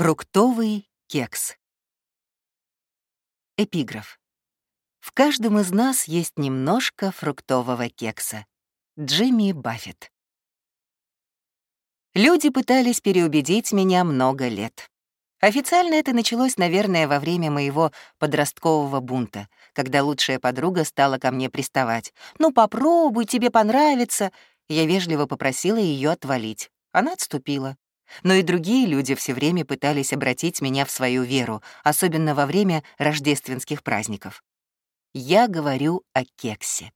Фруктовый кекс. Эпиграф. В каждом из нас есть немножко фруктового кекса. Джимми Баффет. Люди пытались переубедить меня много лет. Официально это началось, наверное, во время моего подросткового бунта, когда лучшая подруга стала ко мне приставать. «Ну попробуй, тебе понравится». Я вежливо попросила ее отвалить. Она отступила. Но и другие люди все время пытались обратить меня в свою веру, особенно во время рождественских праздников. Я говорю о кексе.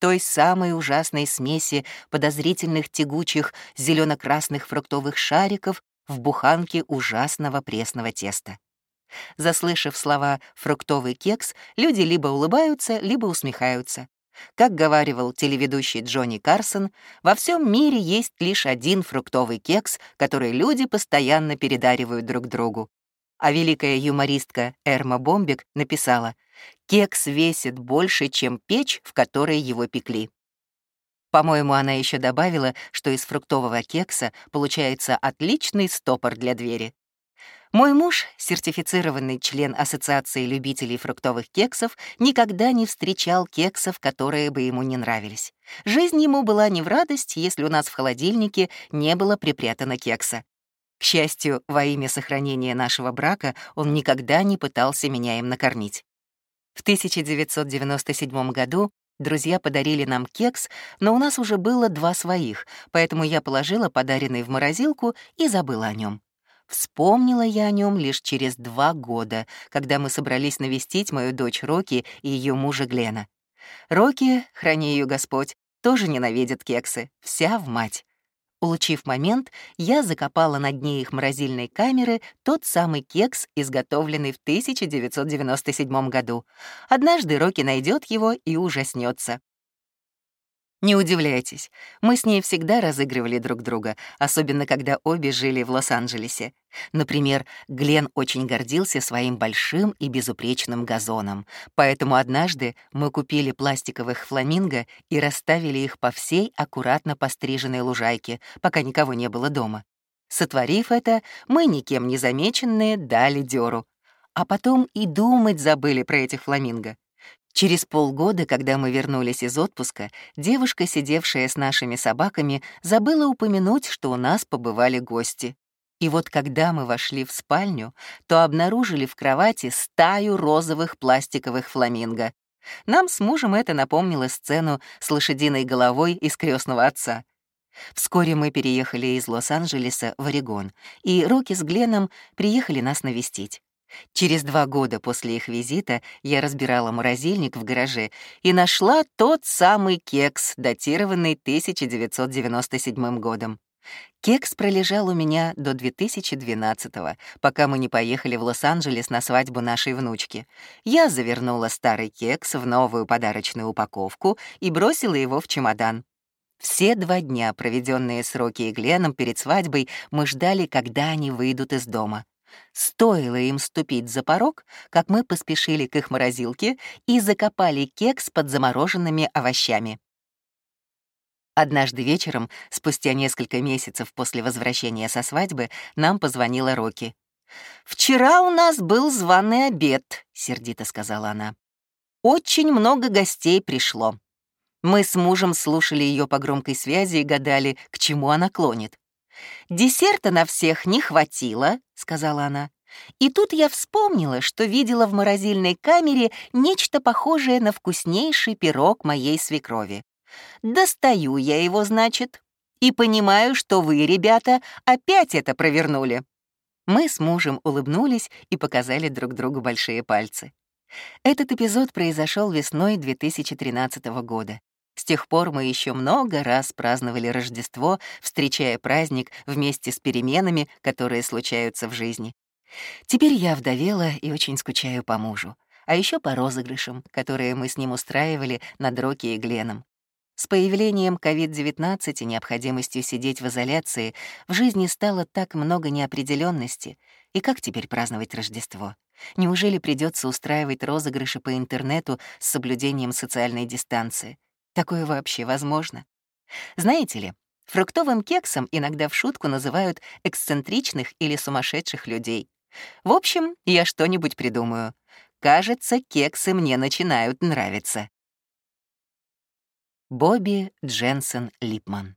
Той самой ужасной смеси подозрительных тягучих зелено красных фруктовых шариков в буханке ужасного пресного теста. Заслышав слова «фруктовый кекс», люди либо улыбаются, либо усмехаются. Как говаривал телеведущий Джонни Карсон, во всем мире есть лишь один фруктовый кекс, который люди постоянно передаривают друг другу. А великая юмористка Эрма Бомбик написала «Кекс весит больше, чем печь, в которой его пекли». По-моему, она еще добавила, что из фруктового кекса получается отличный стопор для двери. Мой муж, сертифицированный член Ассоциации любителей фруктовых кексов, никогда не встречал кексов, которые бы ему не нравились. Жизнь ему была не в радость, если у нас в холодильнике не было припрятано кекса. К счастью, во имя сохранения нашего брака он никогда не пытался меня им накормить. В 1997 году друзья подарили нам кекс, но у нас уже было два своих, поэтому я положила подаренный в морозилку и забыла о нем. Вспомнила я о нем лишь через два года, когда мы собрались навестить мою дочь Роки и ее мужа Глена. Роки, храни ее Господь, тоже ненавидит кексы, вся в мать. Улучив момент, я закопала на дне их морозильной камеры тот самый кекс, изготовленный в 1997 году. Однажды Роки найдет его и ужаснется. Не удивляйтесь, мы с ней всегда разыгрывали друг друга, особенно когда обе жили в Лос-Анджелесе. Например, Глен очень гордился своим большим и безупречным газоном, поэтому однажды мы купили пластиковых фламинго и расставили их по всей аккуратно постриженной лужайке, пока никого не было дома. Сотворив это, мы, никем не замеченные, дали дёру. А потом и думать забыли про этих фламинго. Через полгода, когда мы вернулись из отпуска, девушка, сидевшая с нашими собаками, забыла упомянуть, что у нас побывали гости. И вот когда мы вошли в спальню, то обнаружили в кровати стаю розовых пластиковых фламинго. Нам с мужем это напомнило сцену с лошадиной головой из крестного отца. Вскоре мы переехали из Лос-Анджелеса в Орегон, и Рокки с Гленом приехали нас навестить. Через два года после их визита я разбирала морозильник в гараже и нашла тот самый кекс, датированный 1997 годом. Кекс пролежал у меня до 2012-го, пока мы не поехали в Лос-Анджелес на свадьбу нашей внучки. Я завернула старый кекс в новую подарочную упаковку и бросила его в чемодан. Все два дня, проведенные с Рокки и Гленом перед свадьбой, мы ждали, когда они выйдут из дома. Стоило им ступить за порог, как мы поспешили к их морозилке и закопали кекс под замороженными овощами. Однажды вечером, спустя несколько месяцев после возвращения со свадьбы, нам позвонила Роки. «Вчера у нас был званый обед», — сердито сказала она. «Очень много гостей пришло». Мы с мужем слушали ее по громкой связи и гадали, к чему она клонит. «Десерта на всех не хватило», — сказала она. И тут я вспомнила, что видела в морозильной камере нечто похожее на вкуснейший пирог моей свекрови. Достаю я его, значит, и понимаю, что вы, ребята, опять это провернули. Мы с мужем улыбнулись и показали друг другу большие пальцы. Этот эпизод произошел весной 2013 года. С тех пор мы еще много раз праздновали Рождество, встречая праздник вместе с переменами, которые случаются в жизни. Теперь я вдовела и очень скучаю по мужу. а еще по розыгрышам, которые мы с ним устраивали над Рокки и Гленом. С появлением COVID-19 и необходимостью сидеть в изоляции в жизни стало так много неопределенности. И как теперь праздновать Рождество? Неужели придется устраивать розыгрыши по интернету с соблюдением социальной дистанции? Такое вообще возможно? Знаете ли, фруктовым кексом иногда в шутку называют эксцентричных или сумасшедших людей. В общем, я что-нибудь придумаю. Кажется, кексы мне начинают нравиться. Бобби Дженсен Липман